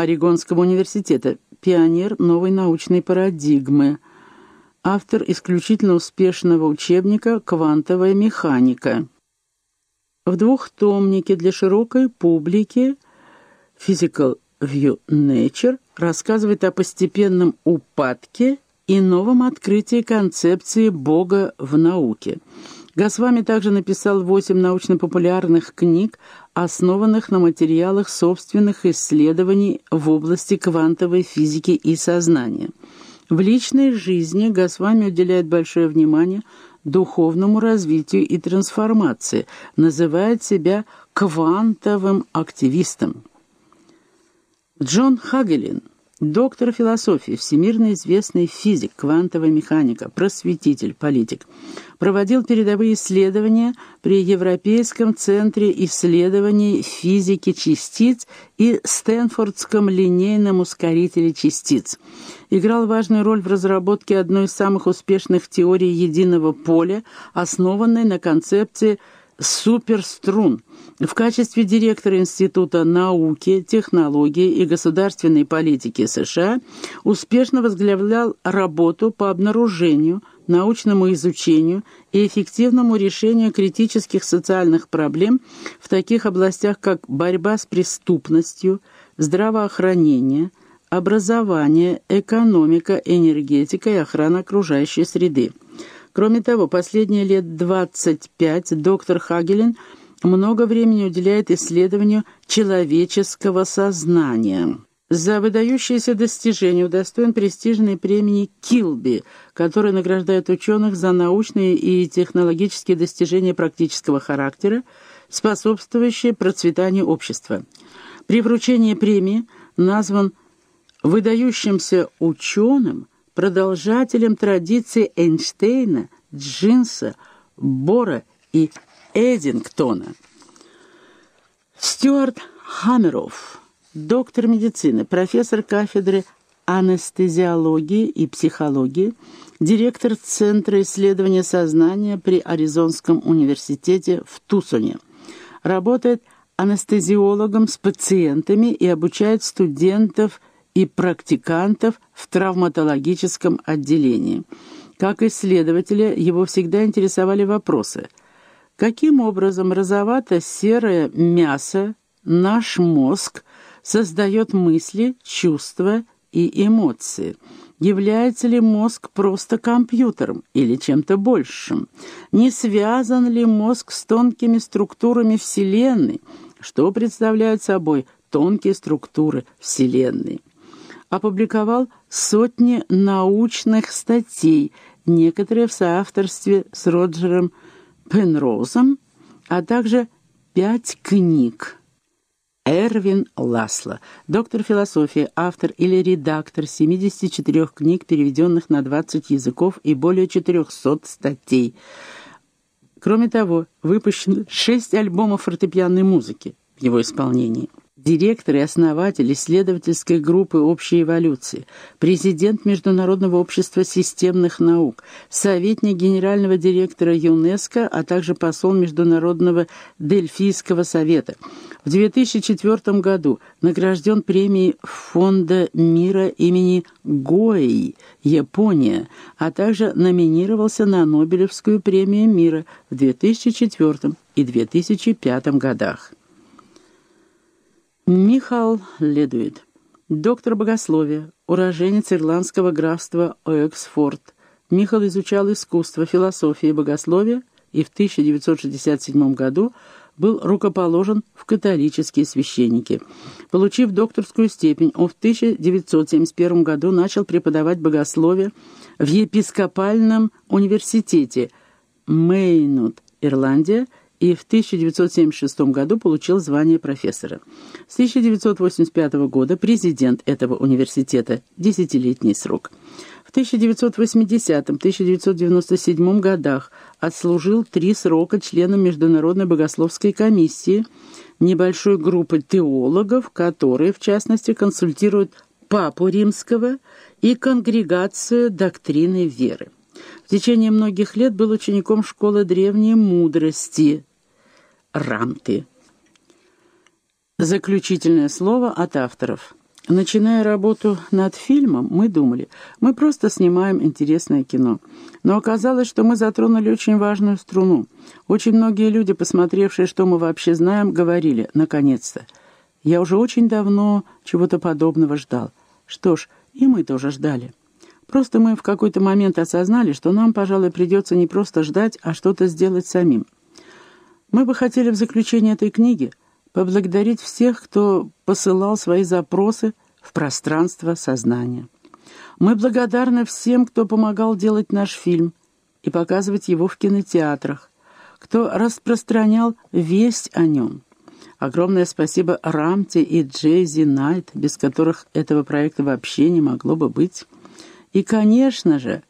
Орегонского университета, пионер новой научной парадигмы, автор исключительно успешного учебника «Квантовая механика». В двухтомнике для широкой публики «Physical View Nature» рассказывает о постепенном упадке и новом открытии концепции Бога в науке. Госвами также написал восемь научно-популярных книг, основанных на материалах собственных исследований в области квантовой физики и сознания. В личной жизни Госвами уделяет большое внимание духовному развитию и трансформации, называет себя квантовым активистом. Джон Хагелин – Доктор философии, всемирно известный физик, квантовая механика, просветитель, политик. Проводил передовые исследования при Европейском центре исследований физики частиц и Стэнфордском линейном ускорителе частиц. Играл важную роль в разработке одной из самых успешных теорий единого поля, основанной на концепции суперструн. В качестве директора Института науки, технологии и государственной политики США успешно возглавлял работу по обнаружению, научному изучению и эффективному решению критических социальных проблем в таких областях, как борьба с преступностью, здравоохранение, образование, экономика, энергетика и охрана окружающей среды. Кроме того, последние лет 25 доктор Хагелин много времени уделяет исследованию человеческого сознания. За выдающиеся достижения удостоен престижной премии Килби, которая награждает ученых за научные и технологические достижения практического характера, способствующие процветанию общества. При вручении премии назван выдающимся ученым продолжателем традиции Эйнштейна, Джинса, Бора и Эдингтона. Стюарт Хаммеров, доктор медицины, профессор кафедры анестезиологии и психологии, директор Центра исследования сознания при Аризонском университете в Тусоне. Работает анестезиологом с пациентами и обучает студентов и практикантов в травматологическом отделении. Как исследователя его всегда интересовали вопросы Каким образом розовато-серое мясо, наш мозг, создает мысли, чувства и эмоции? Является ли мозг просто компьютером или чем-то большим? Не связан ли мозг с тонкими структурами Вселенной? Что представляют собой тонкие структуры Вселенной? опубликовал сотни научных статей, некоторые в соавторстве с Роджером Пенроузом, а также пять книг. Эрвин Ласло, доктор философии, автор или редактор 74 книг, переведенных на 20 языков и более 400 статей. Кроме того, выпущено 6 альбомов фортепианной музыки в его исполнении директор и основатель исследовательской группы общей эволюции, президент Международного общества системных наук, советник генерального директора ЮНЕСКО, а также посол Международного Дельфийского совета. В 2004 году награжден премией Фонда мира имени Гоэй, Япония, а также номинировался на Нобелевскую премию мира в 2004 и 2005 годах. Михал Ледуид, доктор богословия, уроженец ирландского графства Оэксфорд. Михал изучал искусство, философию и богословие и в 1967 году был рукоположен в католические священники. Получив докторскую степень, он в 1971 году начал преподавать богословие в епископальном университете Мейнут, Ирландия, и в 1976 году получил звание профессора. С 1985 года президент этого университета, десятилетний срок. В 1980-1997 годах отслужил три срока членом Международной богословской комиссии, небольшой группы теологов, которые, в частности, консультируют Папу Римского и Конгрегацию доктрины веры. В течение многих лет был учеником школы древней мудрости Рамты. Заключительное слово от авторов. Начиная работу над фильмом, мы думали, мы просто снимаем интересное кино. Но оказалось, что мы затронули очень важную струну. Очень многие люди, посмотревшие, что мы вообще знаем, говорили «наконец-то». Я уже очень давно чего-то подобного ждал. Что ж, и мы тоже ждали. Просто мы в какой-то момент осознали, что нам, пожалуй, придется не просто ждать, а что-то сделать самим. Мы бы хотели в заключение этой книги поблагодарить всех, кто посылал свои запросы в пространство сознания. Мы благодарны всем, кто помогал делать наш фильм и показывать его в кинотеатрах, кто распространял весть о нем. Огромное спасибо Рамте и Джейзи Найт, без которых этого проекта вообще не могло бы быть. И, конечно же,